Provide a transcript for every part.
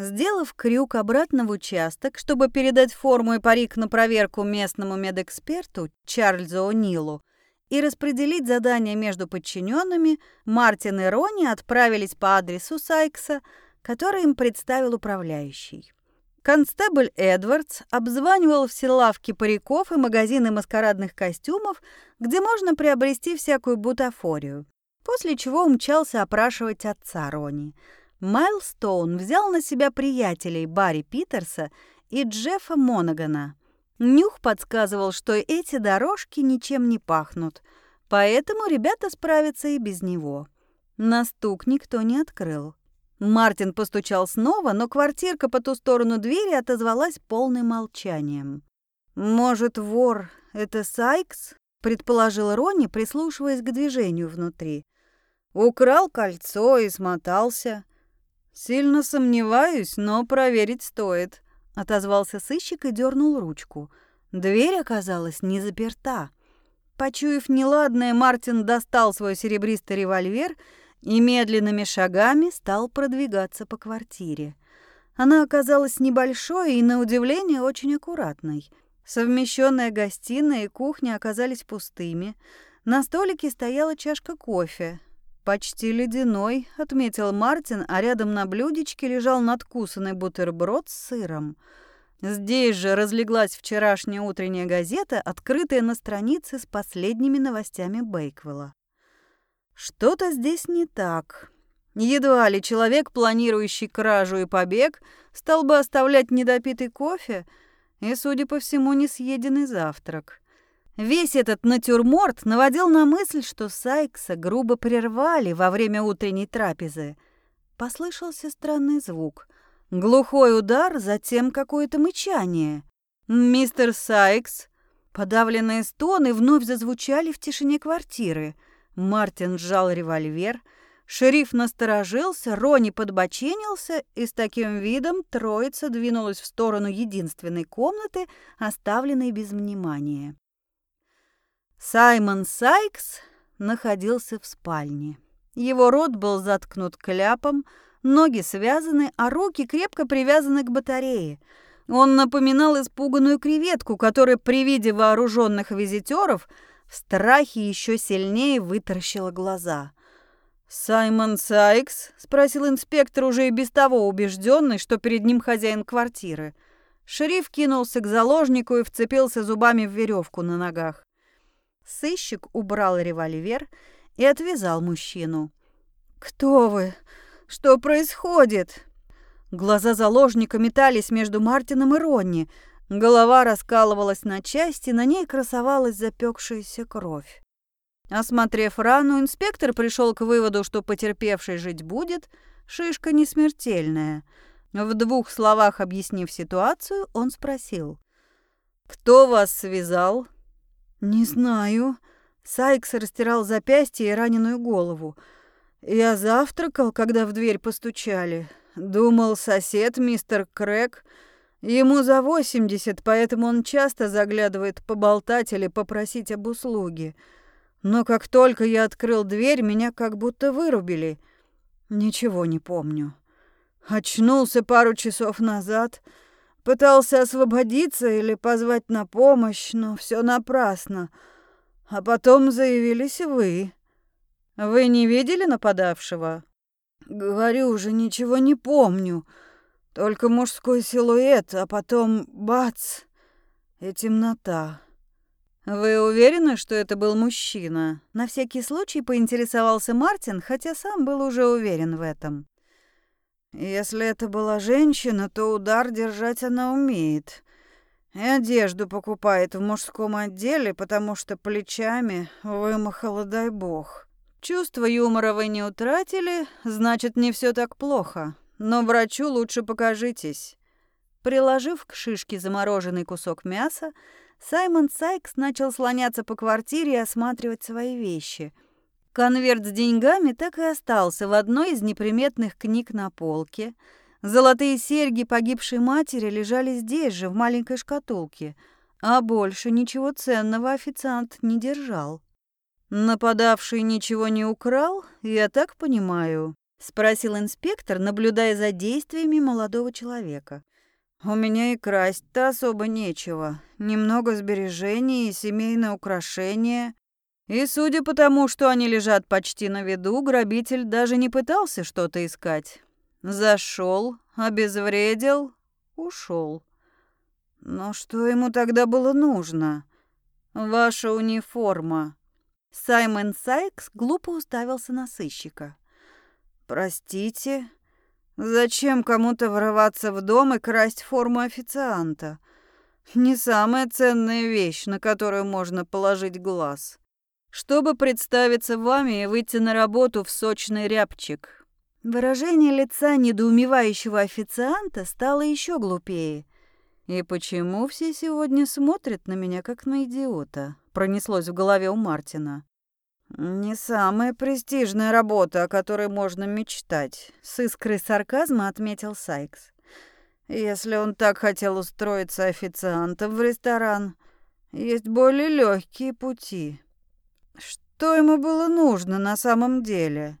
Сделав крюк обратно в участок, чтобы передать форму и парик на проверку местному медэксперту Чарльзу О'Нилу и распределить задания между подчиненными, Мартин и Ронни отправились по адресу Сайкса, который им представил управляющий. Констебль Эдвардс обзванивал все лавки париков и магазины маскарадных костюмов, где можно приобрести всякую бутафорию, после чего умчался опрашивать отца Рони. Майлстоун взял на себя приятелей Барри Питерса и Джеффа Монагана. Нюх подсказывал, что эти дорожки ничем не пахнут, поэтому ребята справятся и без него. На стук никто не открыл. Мартин постучал снова, но квартирка по ту сторону двери отозвалась полным молчанием. «Может, вор — это Сайкс?» — предположил Ронни, прислушиваясь к движению внутри. «Украл кольцо и смотался». «Сильно сомневаюсь, но проверить стоит», — отозвался сыщик и дернул ручку. Дверь оказалась не заперта. Почуяв неладное, Мартин достал свой серебристый револьвер — и медленными шагами стал продвигаться по квартире. Она оказалась небольшой и, на удивление, очень аккуратной. Совмещенная гостиная и кухня оказались пустыми. На столике стояла чашка кофе. «Почти ледяной», — отметил Мартин, а рядом на блюдечке лежал надкусанный бутерброд с сыром. Здесь же разлеглась вчерашняя утренняя газета, открытая на странице с последними новостями Бейквелла. Что-то здесь не так. Едва ли человек, планирующий кражу и побег, стал бы оставлять недопитый кофе и, судя по всему, не съеденный завтрак. Весь этот натюрморт наводил на мысль, что Сайкса грубо прервали во время утренней трапезы. Послышался странный звук. Глухой удар, затем какое-то мычание. «Мистер Сайкс!» Подавленные стоны вновь зазвучали в тишине квартиры – Мартин сжал револьвер, шериф насторожился, Рони подбоченился, и с таким видом троица двинулась в сторону единственной комнаты, оставленной без внимания. Саймон Сайкс находился в спальне. Его рот был заткнут кляпом, ноги связаны, а руки крепко привязаны к батарее. Он напоминал испуганную креветку, которая при виде вооруженных визитеров – в страхе еще сильнее вытаращила глаза. «Саймон Сайкс?» – спросил инспектор, уже и без того убежденный, что перед ним хозяин квартиры. Шериф кинулся к заложнику и вцепился зубами в веревку на ногах. Сыщик убрал револьвер и отвязал мужчину. «Кто вы? Что происходит?» Глаза заложника метались между Мартином и Ронни – Голова раскалывалась на части, на ней красовалась запекшаяся кровь. Осмотрев рану, инспектор пришел к выводу, что потерпевший жить будет, шишка не смертельная. В двух словах объяснив ситуацию, он спросил. «Кто вас связал?» «Не знаю». Сайкс растирал запястье и раненую голову. «Я завтракал, когда в дверь постучали. Думал, сосед, мистер Крэк, Ему за 80, поэтому он часто заглядывает поболтать или попросить об услуге. Но как только я открыл дверь, меня как будто вырубили. Ничего не помню. Очнулся пару часов назад, пытался освободиться или позвать на помощь, но все напрасно. А потом заявились вы. Вы не видели нападавшего? Говорю уже, ничего не помню. Только мужской силуэт, а потом бац и темнота. Вы уверены, что это был мужчина? На всякий случай поинтересовался Мартин, хотя сам был уже уверен в этом. Если это была женщина, то удар держать она умеет. И одежду покупает в мужском отделе, потому что плечами вымахала, дай бог. Чувство юмора вы не утратили, значит, не все так плохо. Но врачу лучше покажитесь. Приложив к шишке замороженный кусок мяса, Саймон Сайкс начал слоняться по квартире и осматривать свои вещи. Конверт с деньгами так и остался в одной из неприметных книг на полке. Золотые серьги погибшей матери лежали здесь же, в маленькой шкатулке, а больше ничего ценного официант не держал. Нападавший ничего не украл, я так понимаю. — спросил инспектор, наблюдая за действиями молодого человека. «У меня и красть-то особо нечего. Немного сбережений и семейное украшение. И судя по тому, что они лежат почти на виду, грабитель даже не пытался что-то искать. Зашел, обезвредил, ушел. Но что ему тогда было нужно? Ваша униформа. Саймон Сайкс глупо уставился на сыщика. Простите, зачем кому-то врываться в дом и красть форму официанта? Не самая ценная вещь, на которую можно положить глаз чтобы представиться вами и выйти на работу в сочный рябчик». Выражение лица недоумевающего официанта стало еще глупее. «И почему все сегодня смотрят на меня, как на идиота?» Пронеслось в голове у Мартина. «Не самая престижная работа, о которой можно мечтать», — с искрой сарказма отметил Сайкс. «Если он так хотел устроиться официантом в ресторан, есть более легкие пути». Что ему было нужно на самом деле?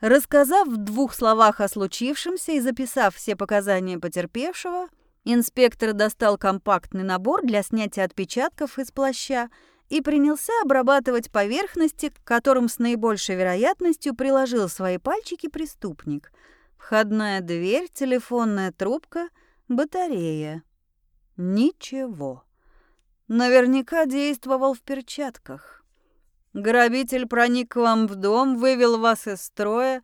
Рассказав в двух словах о случившемся и записав все показания потерпевшего, инспектор достал компактный набор для снятия отпечатков из плаща и принялся обрабатывать поверхности, к которым с наибольшей вероятностью приложил свои пальчики преступник. Входная дверь, телефонная трубка, батарея. Ничего. Наверняка действовал в перчатках. Грабитель проник к вам в дом, вывел вас из строя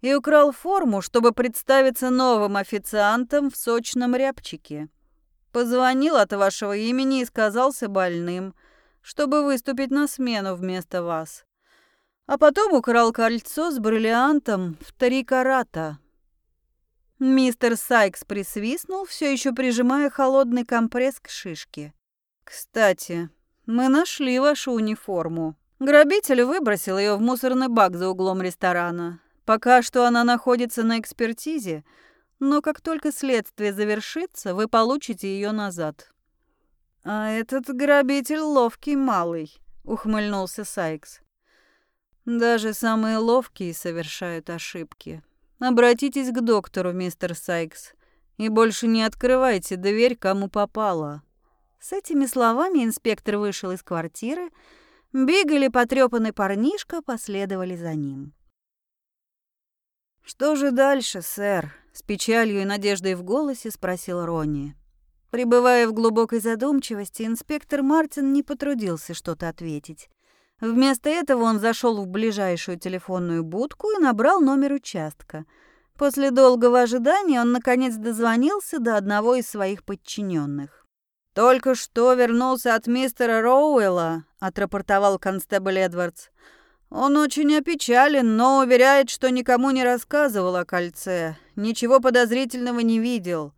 и украл форму, чтобы представиться новым официантом в сочном рябчике. Позвонил от вашего имени и сказался больным, чтобы выступить на смену вместо вас. А потом украл кольцо с бриллиантом в три карата. Мистер Сайкс присвистнул, все еще прижимая холодный компресс к шишке. «Кстати, мы нашли вашу униформу», Грабитель выбросил ее в мусорный бак за углом ресторана. Пока что она находится на экспертизе, но как только следствие завершится, вы получите ее назад. А этот грабитель ловкий малый, ухмыльнулся Сайкс. Даже самые ловкие совершают ошибки. Обратитесь к доктору, мистер Сайкс, и больше не открывайте дверь, кому попало. С этими словами инспектор вышел из квартиры Бигель и потрепанный парнишка последовали за ним. «Что же дальше, сэр?» — с печалью и надеждой в голосе спросил Ронни. Пребывая в глубокой задумчивости, инспектор Мартин не потрудился что-то ответить. Вместо этого он зашел в ближайшую телефонную будку и набрал номер участка. После долгого ожидания он, наконец, дозвонился до одного из своих подчиненных. «Только что вернулся от мистера Роуэлла», — отрапортовал констебль Эдвардс. «Он очень опечален, но уверяет, что никому не рассказывал о кольце, ничего подозрительного не видел.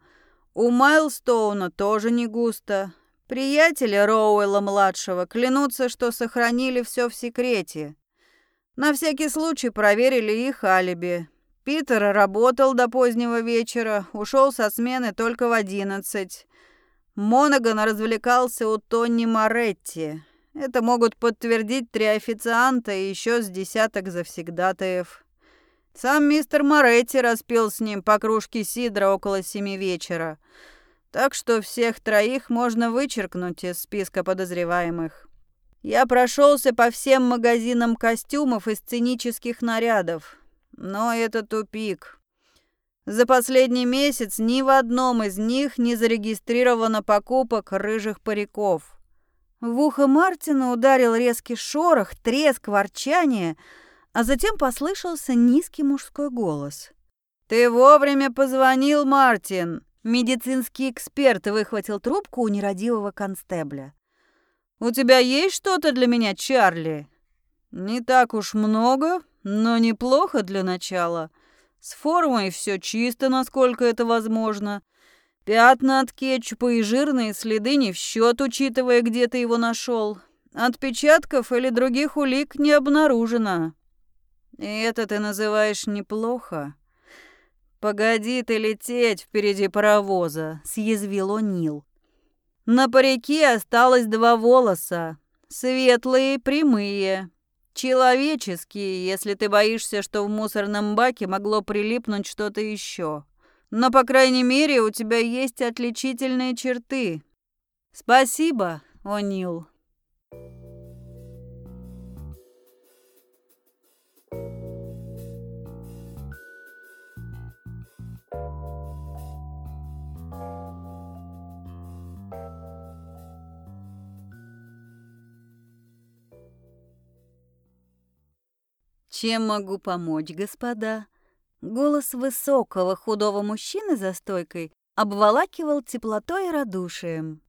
У Майлстоуна тоже не густо. Приятели Роуэлла-младшего клянутся, что сохранили все в секрете. На всякий случай проверили их алиби. Питер работал до позднего вечера, ушел со смены только в одиннадцать. Монаган развлекался у Тони Моретти. Это могут подтвердить три официанта и еще с десяток завсегдатаев. Сам мистер Моретти распил с ним по кружке сидра около семи вечера. Так что всех троих можно вычеркнуть из списка подозреваемых. Я прошелся по всем магазинам костюмов и сценических нарядов. Но это тупик. За последний месяц ни в одном из них не зарегистрировано покупок рыжих париков. В ухо Мартина ударил резкий шорох, треск, ворчание, а затем послышался низкий мужской голос. «Ты вовремя позвонил, Мартин!» Медицинский эксперт выхватил трубку у нерадивого констебля. «У тебя есть что-то для меня, Чарли?» «Не так уж много, но неплохо для начала», с формой все чисто, насколько это возможно. Пятна от кетчупа и жирные следы не в счет, учитывая, где ты его нашел. Отпечатков или других улик не обнаружено. И это ты называешь неплохо? Погоди ты лететь впереди паровоза, съязвил О'Нил. На парике осталось два волоса, светлые, прямые. Человеческие, если ты боишься, что в мусорном баке могло прилипнуть что-то еще. Но, по крайней мере, у тебя есть отличительные черты. Спасибо, О'Нил. «Чем могу помочь, господа?» Голос высокого худого мужчины за стойкой обволакивал теплотой и радушием.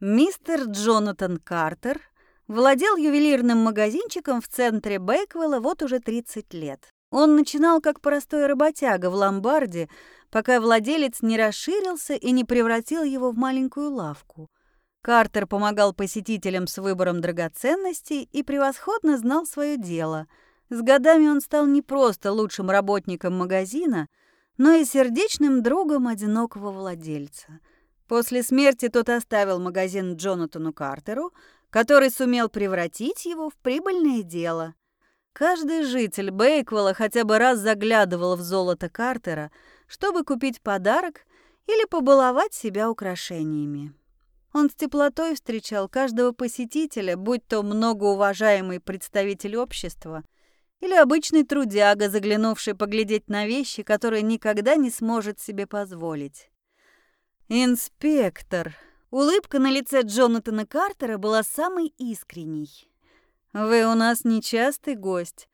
Мистер Джонатан Картер владел ювелирным магазинчиком в центре Бейквелла вот уже 30 лет. Он начинал как простой работяга в ломбарде, пока владелец не расширился и не превратил его в маленькую лавку. Картер помогал посетителям с выбором драгоценностей и превосходно знал свое дело – с годами он стал не просто лучшим работником магазина, но и сердечным другом одинокого владельца. После смерти тот оставил магазин Джонатану Картеру, который сумел превратить его в прибыльное дело. Каждый житель Бейквелла хотя бы раз заглядывал в золото Картера, чтобы купить подарок или побаловать себя украшениями. Он с теплотой встречал каждого посетителя, будь то многоуважаемый представитель общества – или обычный трудяга, заглянувший поглядеть на вещи, которые никогда не сможет себе позволить. «Инспектор!» Улыбка на лице Джонатана Картера была самой искренней. «Вы у нас нечастый гость.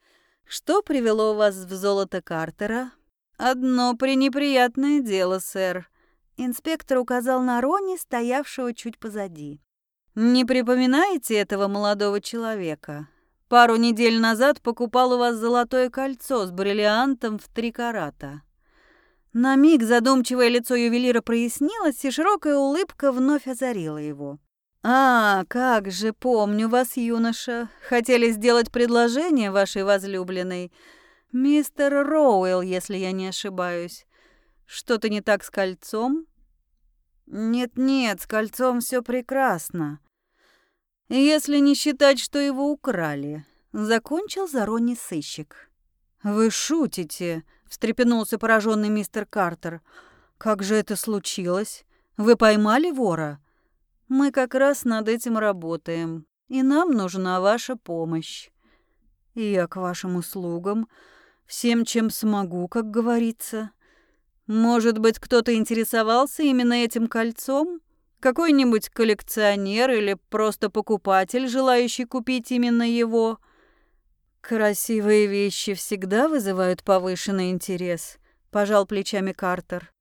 Что привело вас в золото Картера?» «Одно пренеприятное дело, сэр». Инспектор указал на Рони, стоявшего чуть позади. «Не припоминаете этого молодого человека? Пару недель назад покупал у вас золотое кольцо с бриллиантом в три карата. На миг задумчивое лицо ювелира прояснилось, и широкая улыбка вновь озарила его. «А, как же, помню вас, юноша. Хотели сделать предложение вашей возлюбленной. Мистер Роуэлл, если я не ошибаюсь. Что-то не так с кольцом?» «Нет-нет, с кольцом все прекрасно. Если не считать, что его украли. Закончил Зарони сыщик. Вы шутите, встрепенулся пораженный мистер Картер. Как же это случилось? Вы поймали вора? Мы как раз над этим работаем, и нам нужна ваша помощь. Я к вашим услугам, всем, чем смогу, как говорится. Может быть, кто-то интересовался именно этим кольцом? Какой-нибудь коллекционер или просто покупатель, желающий купить именно его. Красивые вещи всегда вызывают повышенный интерес, пожал плечами Картер.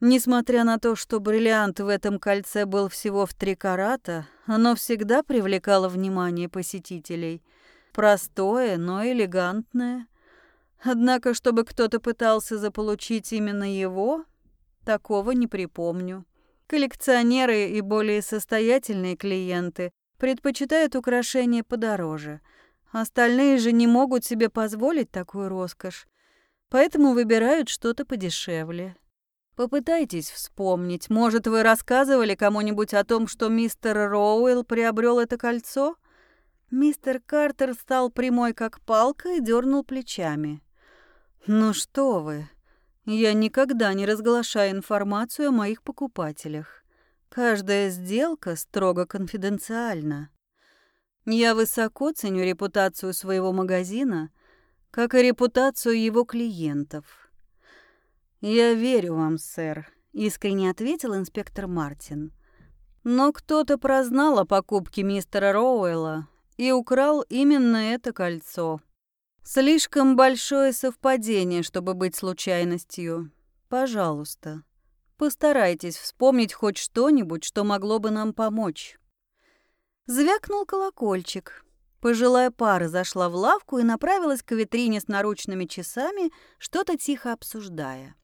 Несмотря на то, что бриллиант в этом кольце был всего в три карата, оно всегда привлекало внимание посетителей. Простое, но элегантное. Однако, чтобы кто-то пытался заполучить именно его, такого не припомню. Коллекционеры и более состоятельные клиенты предпочитают украшения подороже. Остальные же не могут себе позволить такую роскошь, поэтому выбирают что-то подешевле. Попытайтесь вспомнить, может, вы рассказывали кому-нибудь о том, что мистер Роуэлл приобрел это кольцо? Мистер Картер стал прямой как палка и дернул плечами. «Ну что вы, я никогда не разглашаю информацию о моих покупателях. Каждая сделка строго конфиденциальна. Я высоко ценю репутацию своего магазина, как и репутацию его клиентов. «Я верю вам, сэр», — искренне ответил инспектор Мартин. «Но кто-то прознал о покупке мистера Роуэлла и украл именно это кольцо. Слишком большое совпадение, чтобы быть случайностью. Пожалуйста, постарайтесь вспомнить хоть что-нибудь, что могло бы нам помочь. Звякнул колокольчик. Пожилая пара зашла в лавку и направилась к витрине с наручными часами, что-то тихо обсуждая.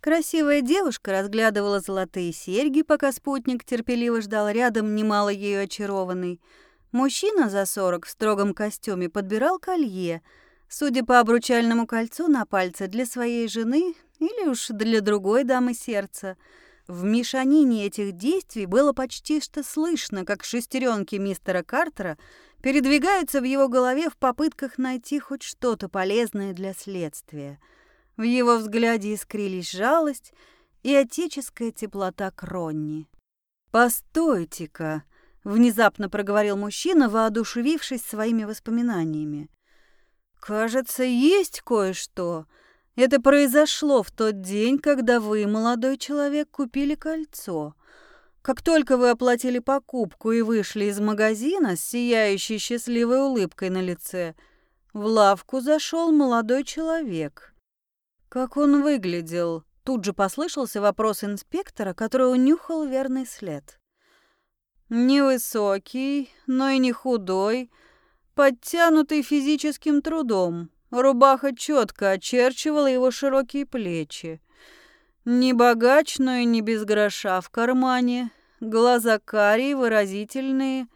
Красивая девушка разглядывала золотые серьги, пока спутник терпеливо ждал рядом, немало ею очарованный. Мужчина за сорок в строгом костюме подбирал колье — Судя по обручальному кольцу на пальце для своей жены или уж для другой дамы сердца, в мешанине этих действий было почти что слышно, как шестеренки мистера Картера передвигаются в его голове в попытках найти хоть что-то полезное для следствия. В его взгляде искрились жалость и отеческая теплота Кронни. «Постойте-ка!» — внезапно проговорил мужчина, воодушевившись своими воспоминаниями. «Кажется, есть кое-что. Это произошло в тот день, когда вы, молодой человек, купили кольцо. Как только вы оплатили покупку и вышли из магазина с сияющей счастливой улыбкой на лице, в лавку зашел молодой человек. Как он выглядел?» Тут же послышался вопрос инспектора, который унюхал верный след. Невысокий, но и не худой, подтянутый физическим трудом. Рубаха четко очерчивала его широкие плечи. Не богач, но и не без гроша в кармане. Глаза карие, выразительные.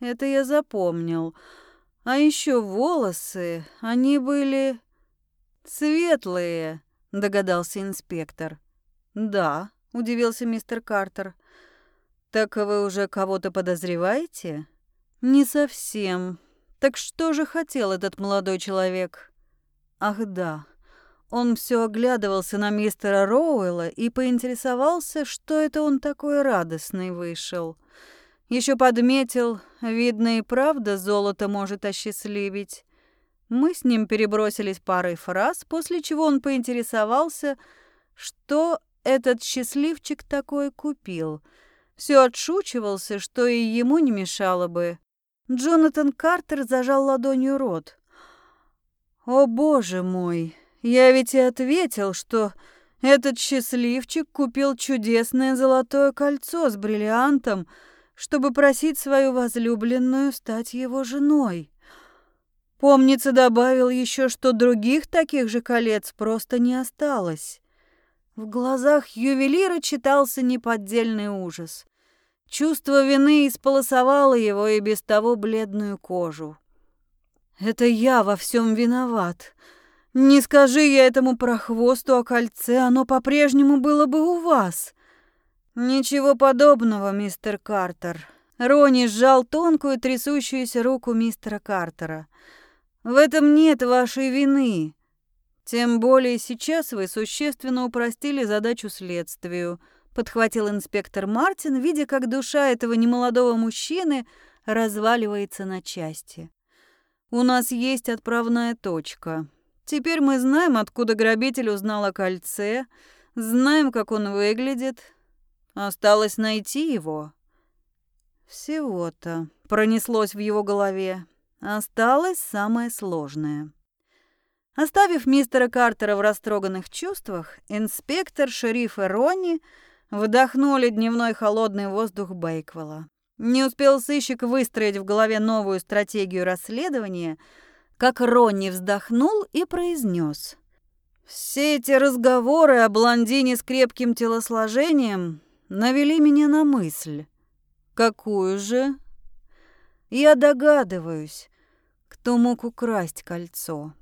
Это я запомнил. А еще волосы, они были светлые, догадался инспектор. Да, удивился мистер Картер. Так вы уже кого-то подозреваете? Не совсем. Так что же хотел этот молодой человек? Ах да, он все оглядывался на мистера Роуэлла и поинтересовался, что это он такой радостный вышел. Еще подметил, видно и правда золото может осчастливить. Мы с ним перебросились парой фраз, после чего он поинтересовался, что этот счастливчик такой купил. Все отшучивался, что и ему не мешало бы. Джонатан Картер зажал ладонью рот. «О, боже мой! Я ведь и ответил, что этот счастливчик купил чудесное золотое кольцо с бриллиантом, чтобы просить свою возлюбленную стать его женой. Помнится, добавил еще, что других таких же колец просто не осталось». В глазах ювелира читался неподдельный ужас. Чувство вины исполосовало его и без того бледную кожу. «Это я во всем виноват. Не скажи я этому прохвосту о кольце, оно по-прежнему было бы у вас». «Ничего подобного, мистер Картер». Рони сжал тонкую трясущуюся руку мистера Картера. «В этом нет вашей вины. Тем более сейчас вы существенно упростили задачу следствию» подхватил инспектор Мартин, видя, как душа этого немолодого мужчины разваливается на части. У нас есть отправная точка. Теперь мы знаем, откуда грабитель узнал о кольце, знаем, как он выглядит. Осталось найти его. Всего-то пронеслось в его голове. Осталось самое сложное. Оставив мистера Картера в растроганных чувствах, инспектор, шериф и Ронни Вдохнули дневной холодный воздух Бейквелла. Не успел сыщик выстроить в голове новую стратегию расследования, как Ронни вздохнул и произнес. «Все эти разговоры о блондине с крепким телосложением навели меня на мысль. Какую же? Я догадываюсь, кто мог украсть кольцо».